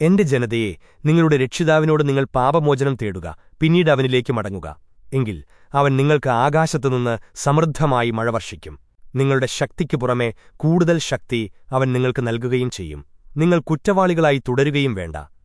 എന്റെ ജനതയെ നിങ്ങളുടെ രക്ഷിതാവിനോട് നിങ്ങൾ പാപമോചനം തേടുക പിന്നീട് അവനിലേക്ക് മടങ്ങുക. എങ്കിൽ അവൻ നിങ്ങൾക്ക് ആകാശത്തുനിന്ന് സമൃദ്ധമായി മഴ വർഷിക്കും. നിങ്ങളുടെ ശക്തിക്കു പുറമെ കൂടുതൽ ശക്തി അവൻ നിങ്ങൾക്ക് നൽകുകയും ചെയ്യും. നിങ്ങൾ കുറ്റവാളികളായി തുടരുകയും വേണ്ട.